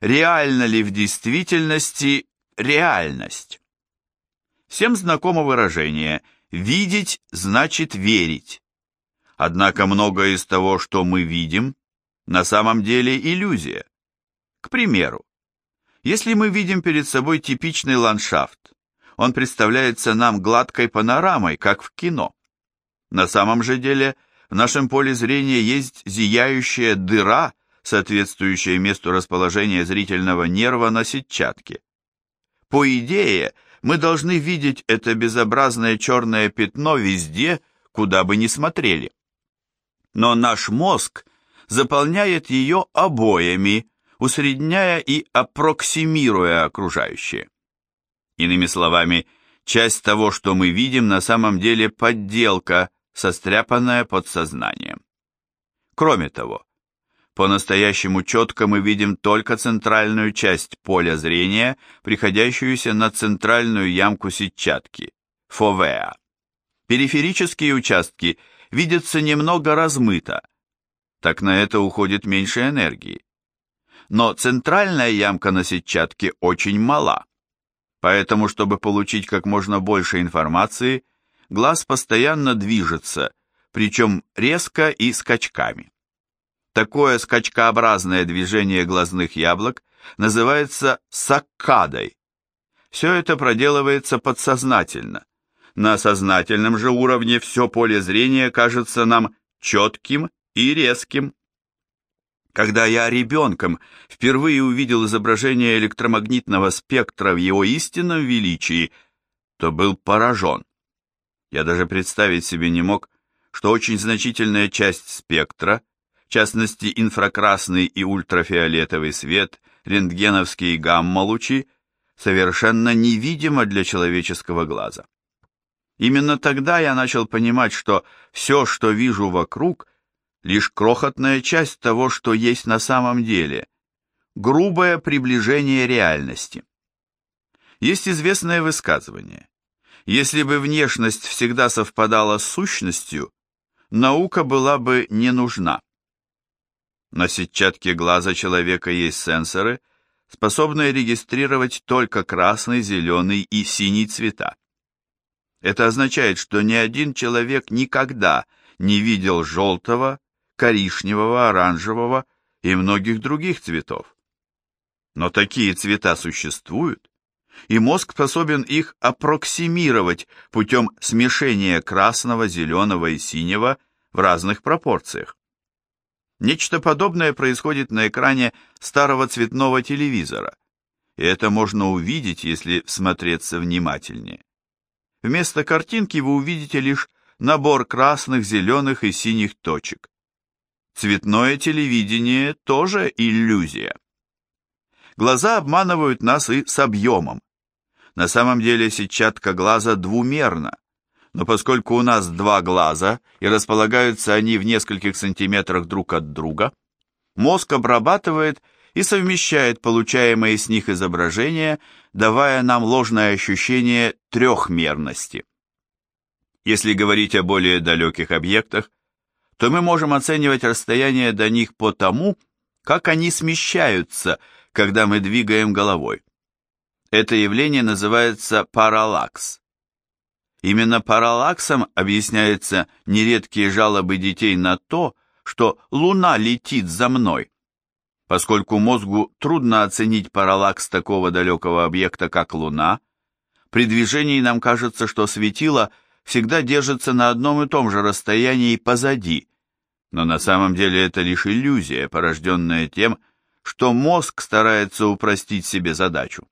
реально ли в действительности реальность? Всем знакомо выражение «видеть значит верить». Однако многое из того, что мы видим, на самом деле иллюзия. К примеру, если мы видим перед собой типичный ландшафт, он представляется нам гладкой панорамой, как в кино. На самом же деле в нашем поле зрения есть зияющая дыра, соответствующая месту расположения зрительного нерва на сетчатке. По идее, мы должны видеть это безобразное черное пятно везде, куда бы ни смотрели. Но наш мозг заполняет ее обоями, усредняя и аппроксимируя окружающее. Иными словами, часть того, что мы видим, на самом деле подделка, состряпанная подсознанием. Кроме того, по-настоящему четко мы видим только центральную часть поля зрения, приходящуюся на центральную ямку сетчатки, фовеа. Периферические участки видятся немного размыто, так на это уходит меньше энергии. Но центральная ямка на сетчатке очень мала, поэтому, чтобы получить как можно больше информации, глаз постоянно движется, причем резко и скачками. Такое скачкообразное движение глазных яблок называется саккадой. Все это проделывается подсознательно. На сознательном же уровне все поле зрения кажется нам четким и резким. Когда я ребенком впервые увидел изображение электромагнитного спектра в его истинном величии, то был поражен. Я даже представить себе не мог, что очень значительная часть спектра в частности инфракрасный и ультрафиолетовый свет, рентгеновские гамма-лучи, совершенно невидимо для человеческого глаза. Именно тогда я начал понимать, что все, что вижу вокруг, лишь крохотная часть того, что есть на самом деле, грубое приближение реальности. Есть известное высказывание. Если бы внешность всегда совпадала с сущностью, наука была бы не нужна. На сетчатке глаза человека есть сенсоры, способные регистрировать только красный, зеленый и синий цвета. Это означает, что ни один человек никогда не видел желтого, коричневого, оранжевого и многих других цветов. Но такие цвета существуют, и мозг способен их аппроксимировать путем смешения красного, зеленого и синего в разных пропорциях. Нечто подобное происходит на экране старого цветного телевизора, и это можно увидеть, если всмотреться внимательнее. Вместо картинки вы увидите лишь набор красных, зеленых и синих точек. Цветное телевидение тоже иллюзия. Глаза обманывают нас и с объемом. На самом деле сетчатка глаза двумерна, но поскольку у нас два глаза и располагаются они в нескольких сантиметрах друг от друга, мозг обрабатывает и совмещает получаемые с них изображения, давая нам ложное ощущение трехмерности. Если говорить о более далеких объектах, то мы можем оценивать расстояние до них по тому, как они смещаются, когда мы двигаем головой. Это явление называется параллакс. Именно параллаксом объясняются нередкие жалобы детей на то, что Луна летит за мной. Поскольку мозгу трудно оценить параллакс такого далекого объекта, как Луна, при движении нам кажется, что светило всегда держится на одном и том же расстоянии позади, но на самом деле это лишь иллюзия, порожденная тем, что мозг старается упростить себе задачу.